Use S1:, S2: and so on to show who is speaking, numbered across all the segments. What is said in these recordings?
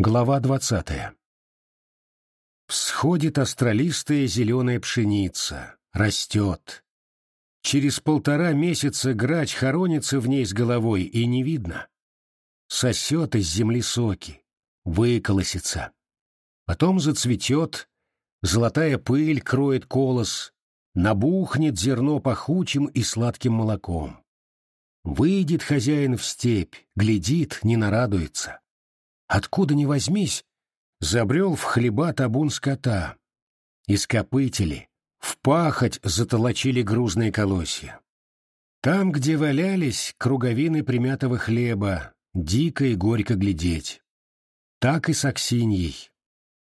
S1: Глава двадцатая. Всходит астролистая зеленая пшеница, растет. Через полтора месяца грач хоронится в ней с головой, и не видно. Сосет из земли соки, выколосится. Потом зацветет, золотая пыль кроет колос, набухнет зерно пахучим и сладким молоком. Выйдет хозяин в степь, глядит, не нарадуется. Откуда ни возьмись, забрел в хлеба табун скота. Ископытели, в пахоть затолочили грузные колосья. Там, где валялись круговины примятого хлеба, дико и горько глядеть. Так и с Аксиньей.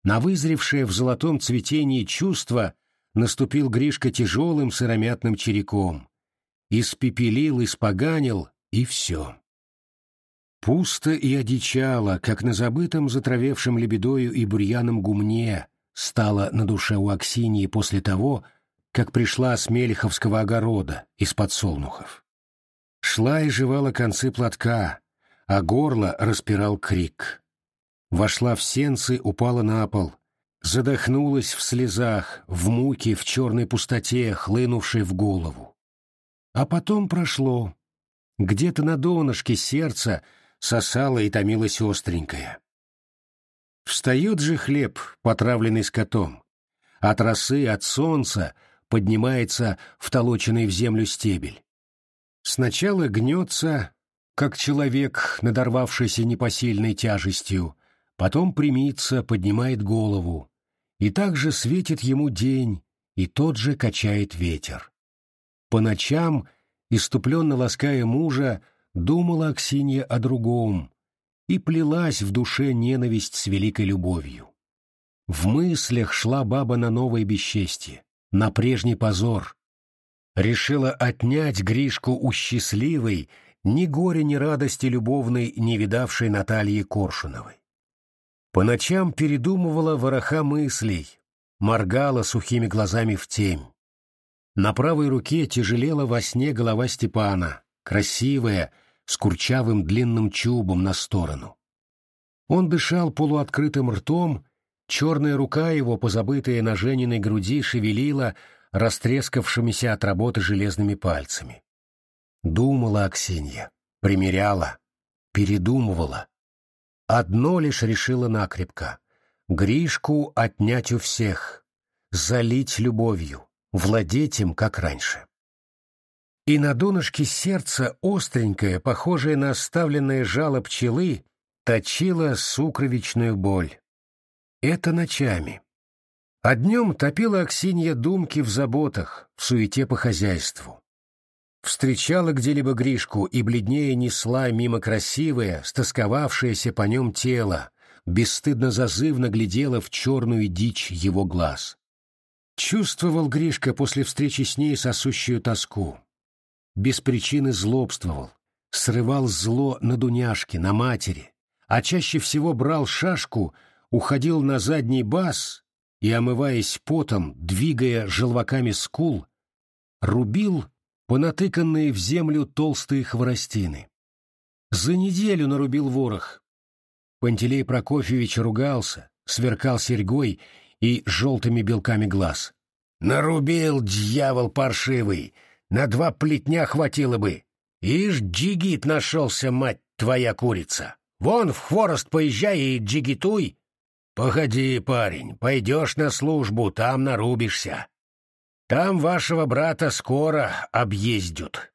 S1: На вызревшее в золотом цветении чувство наступил Гришка тяжелым сыромятным череком. Испепелил, испоганил, и все. Пусто и одичало, как на забытом затравевшем лебедою и бурьяном гумне, стало на душе у Аксиньи после того, как пришла с Мелеховского огорода из подсолнухов. Шла и жевала концы платка, а горло распирал крик. Вошла в сенцы, упала на пол, задохнулась в слезах, в муке, в черной пустоте, хлынувшей в голову. А потом прошло. Где-то на донышке сердца сосала и томилась остренькая. Встает же хлеб, потравленный скотом. От росы, от солнца поднимается втолоченный в землю стебель. Сначала гнется, как человек, надорвавшийся непосильной тяжестью, потом примится, поднимает голову, и также светит ему день, и тот же качает ветер. По ночам, иступленно лаская мужа, думала Аксинья о другом, и плелась в душе ненависть с великой любовью. В мыслях шла баба на новое бесчестье, на прежний позор. Решила отнять Гришку у счастливой, ни горя, ни радости любовной, не видавшей Натальи Коршуновой. По ночам передумывала вороха мыслей, моргала сухими глазами в темь. На правой руке тяжелела во сне голова Степана, красивая, с курчавым длинным чубом на сторону. Он дышал полуоткрытым ртом, черная рука его, позабытая на Жениной груди, шевелила растрескавшимися от работы железными пальцами. Думала Аксинья, примеряла, передумывала. Одно лишь решила накрепко — Гришку отнять у всех, залить любовью, владеть им, как раньше и на донышке сердца остренькая, похожая на оставленное жало пчелы, точила сукровичную боль. Это ночами. А днем топила Аксинья думки в заботах, в суете по хозяйству. Встречала где-либо Гришку и бледнее несла мимо красивое, стосковавшееся по нем тело, бесстыдно-зазывно глядела в черную дичь его глаз. Чувствовал Гришка после встречи с ней сосущую тоску без причины злобствовал, срывал зло на Дуняшке, на матери, а чаще всего брал шашку, уходил на задний бас и, омываясь потом, двигая желваками скул, рубил понатыканные в землю толстые хворостины. За неделю нарубил ворох. Пантелей Прокофьевич ругался, сверкал серьгой и желтыми белками глаз. «Нарубил, дьявол паршивый! На два плетня хватило бы. Ишь, джигит нашелся, мать твоя курица. Вон в хворост поезжай и джигитуй. Погоди, парень, пойдешь на службу, там нарубишься. Там вашего брата скоро объездят.